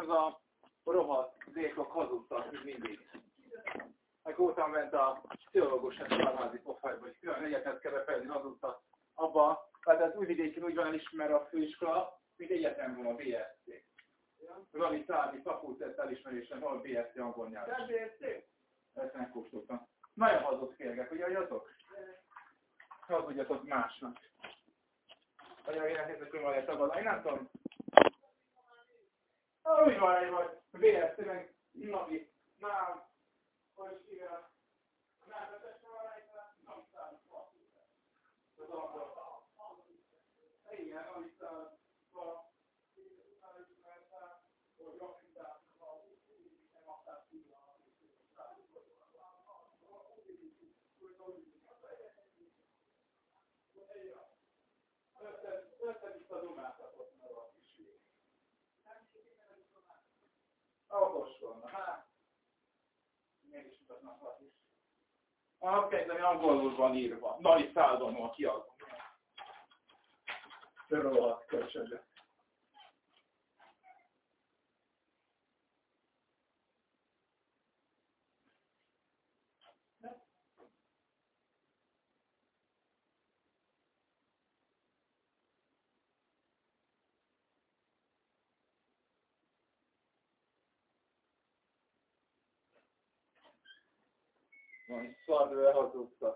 ez a rohadt zékok hazudtak, mindig. Meg voltam bent a pszichológus szarházi pofájban, hogy külön egyetet kell befejezni, hazudtak abba, tehát ez újvidéken úgy van elismer a főiskola, mint egyetem van a BSC. Valami szállni fakultett elismerésen van a BSC angol nyelven. Ezt megkóstoltam. Nagyon hazudsz kérgek, ugye, hogy azok? Hazudjatok másnak. Vagy a véletlenül, hogy van szabad. Én nem tudom. Úgy van, hogy meg Navi. Már, hogy hívja. Már vezesse van egy, nem számít fakultett. Az angol. Igen, amit a Okos volna. Hát. Mégis mutatnak azt is. Azt kezdeni angolul van írva. Nagy Suadi ve Hazreti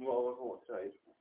我我说我吃了一出。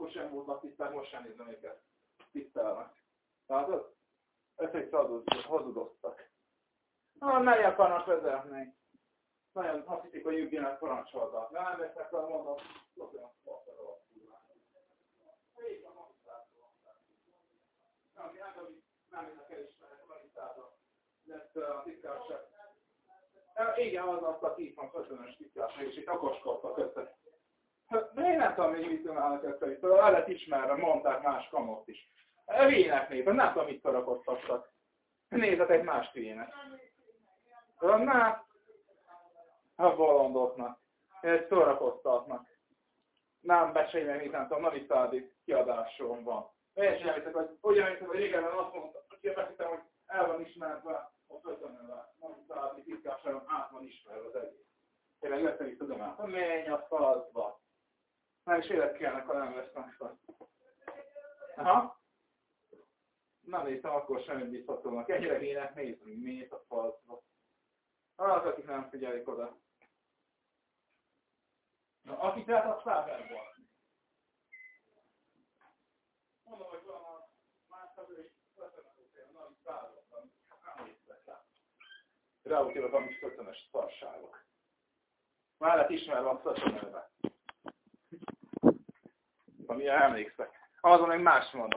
Akkor sem voltak tiszták, most sem nézem őket tisztelnek. Látod? Ezek hazudoztak. Ah, mely akarnak vezetni? Nagyon azt hiszik, hogy ilyenek parancsoltak. Nem veszek el, mondom, olyan szarra a kurvára. Nem, nem, nem, nem, lett a titkárság. Igen, az azt a van köszönös titkárság, és itt akoskodtak össze. Én nem tudom, hogy mit csinálnak itt el lett ismerve, mondták más kamot is. Nézve, nem tudom, mit szarakoztattak. Nézzetek más hülyének. Na, a bolondoknak. Egy szórakoztatnak. Nem besélj mit nem tudom, Naviszádi kiadásom van. Én sem hiszek, hogy ugyan, hogy régen azt mondta, hogy azt hogy el van ismerve, a köszönöm, mondta, titkárságom át van ismerve az egész. Tényleg ezt is tudom át. Menj a faszba! Nem is érdekelnek, ha nem vesznek fel. Aha. Nem néztem akkor semmit biztatónak. Ennyire kéne nézni, miért a falcba. Az, akik nem figyelik oda. Na, aki tehát a száberban. Mondom, hogy van a más tagja, és nem szállottam. Nem néztek rá. Ráutélok a kis köszönös szarságok. Már lett ismerve a szöszönőbe. Amire emlékszek. Azon még más mondom.